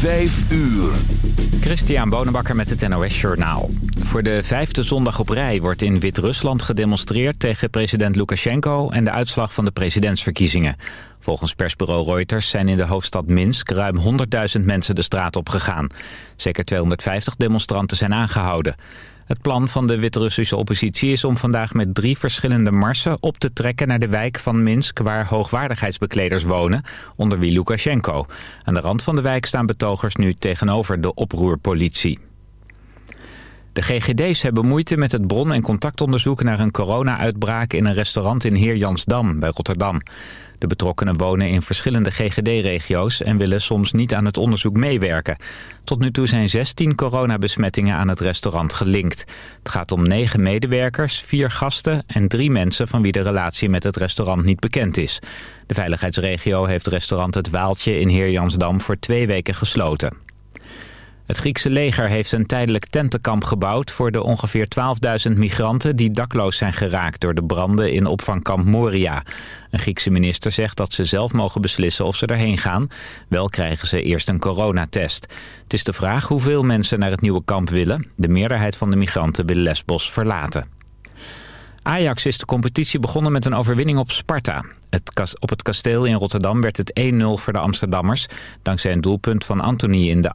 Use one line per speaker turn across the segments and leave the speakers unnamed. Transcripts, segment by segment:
Vijf uur.
Christian Bonenbakker met het NOS Journaal. Voor de vijfde zondag op rij wordt in Wit-Rusland gedemonstreerd... tegen president Lukashenko en de uitslag van de presidentsverkiezingen. Volgens persbureau Reuters zijn in de hoofdstad Minsk... ruim 100.000 mensen de straat op gegaan. Zeker 250 demonstranten zijn aangehouden. Het plan van de Wit-Russische oppositie is om vandaag met drie verschillende marsen op te trekken naar de wijk van Minsk waar hoogwaardigheidsbekleders wonen, onder wie Lukashenko. Aan de rand van de wijk staan betogers nu tegenover de oproerpolitie. De GGD's hebben moeite met het bron- en contactonderzoek naar een corona-uitbraak in een restaurant in Heer Jansdam bij Rotterdam. De betrokkenen wonen in verschillende GGD-regio's en willen soms niet aan het onderzoek meewerken. Tot nu toe zijn 16 coronabesmettingen aan het restaurant gelinkt. Het gaat om 9 medewerkers, 4 gasten en 3 mensen van wie de relatie met het restaurant niet bekend is. De veiligheidsregio heeft restaurant Het Waaltje in Heer Jansdam voor twee weken gesloten. Het Griekse leger heeft een tijdelijk tentenkamp gebouwd voor de ongeveer 12.000 migranten die dakloos zijn geraakt door de branden in opvangkamp Moria. Een Griekse minister zegt dat ze zelf mogen beslissen of ze erheen gaan. Wel krijgen ze eerst een coronatest. Het is de vraag hoeveel mensen naar het nieuwe kamp willen. De meerderheid van de migranten wil Lesbos verlaten. Ajax is de competitie begonnen met een overwinning op Sparta. Het op het kasteel in Rotterdam werd het 1-0 voor de Amsterdammers... dankzij een doelpunt van Anthony in de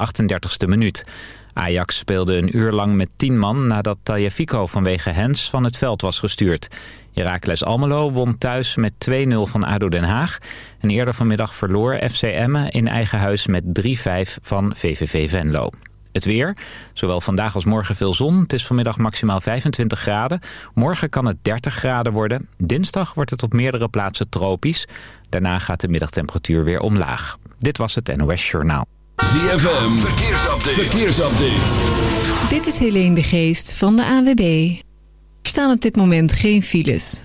38e minuut. Ajax speelde een uur lang met 10 man nadat Tagliafico vanwege hens van het veld was gestuurd. Heracles Almelo won thuis met 2-0 van ADO Den Haag. En eerder vanmiddag verloor FC Emmen in eigen huis met 3-5 van VVV Venlo. Het weer. Zowel vandaag als morgen veel zon. Het is vanmiddag maximaal 25 graden. Morgen kan het 30 graden worden. Dinsdag wordt het op meerdere plaatsen tropisch. Daarna gaat de middagtemperatuur weer omlaag. Dit was het NOS Journaal.
ZFM. Verkeersupdate. Verkeersupdate.
Dit is Helene de Geest van de AWB. Er staan op dit moment geen files.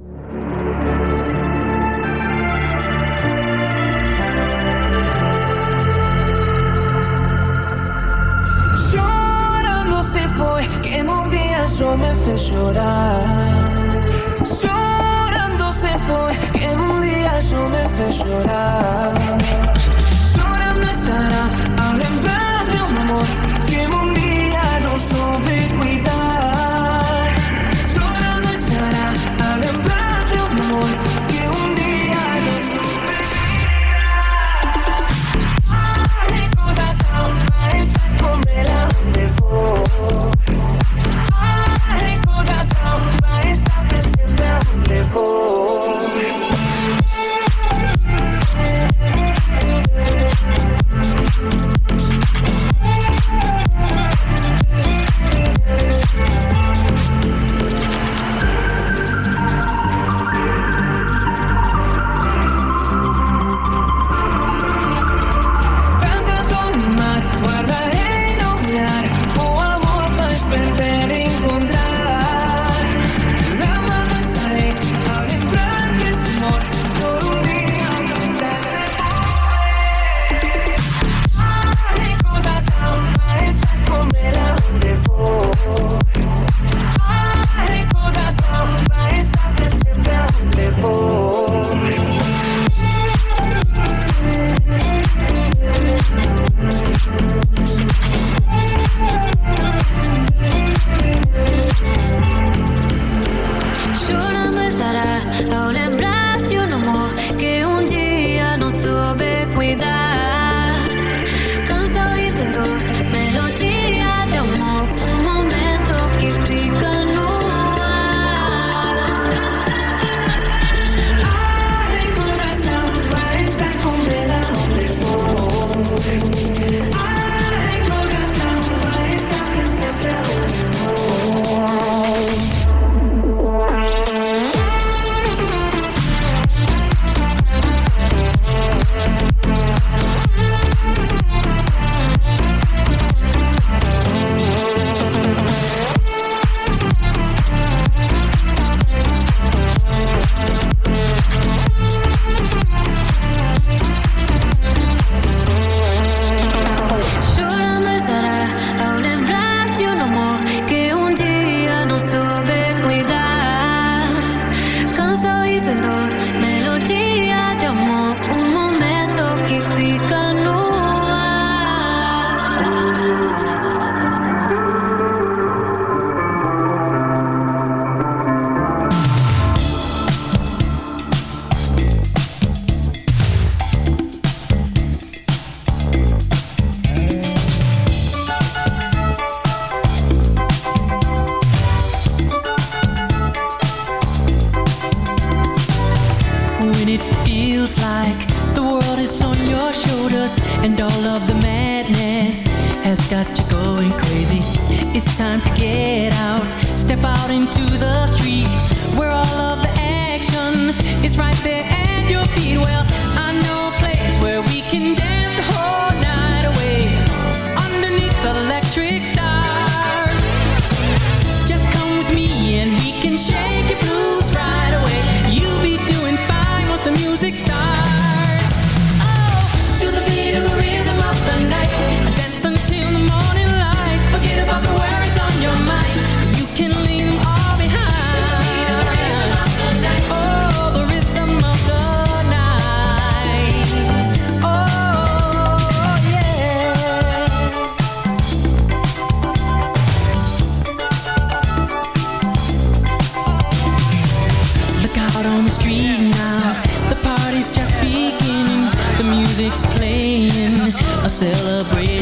Me fez chorar. Chorando se foi, quem um dia só me fez chorar.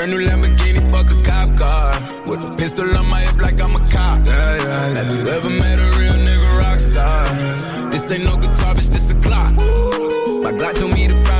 Brand new Lamborghini, fuck a cop car. With a pistol on my hip like I'm a cop. Yeah, yeah, yeah. Have you ever met a real nigga rock star? This ain't no guitar, bitch, this a clock. My Glock told me to promise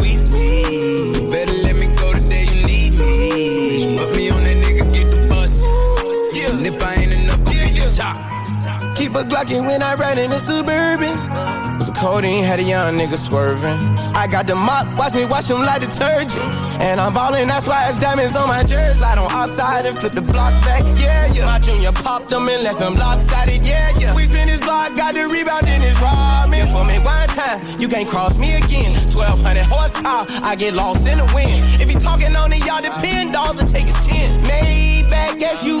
Keep a Glockin' when I ride in a Suburban. A codeine, had a young nigga swerving. I got the mop, watch me wash him like detergent. And I'm ballin', that's why it's diamonds on my jersey. Slide on outside and flip the block back, yeah, yeah. My junior popped them and left them lopsided, yeah, yeah. We spin his block, got the rebound in his robbing. For me one time, you can't cross me again. 1200 horsepower, I get lost in the wind. If he talking on it, y'all depend, dolls and take his chin. Maybach SUV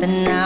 nothing now.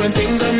doing things I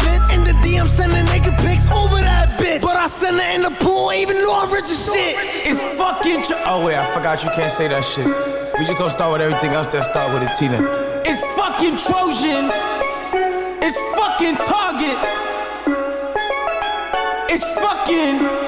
sending naked pics over that bitch. But I send her in the pool, even though I'm rich as shit.
It's fucking tr- Oh wait, I forgot you can't say that shit. We just gonna start with everything else that start with a T then. It's fucking Trojan. It's fucking Target. It's fucking.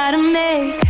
Gotta make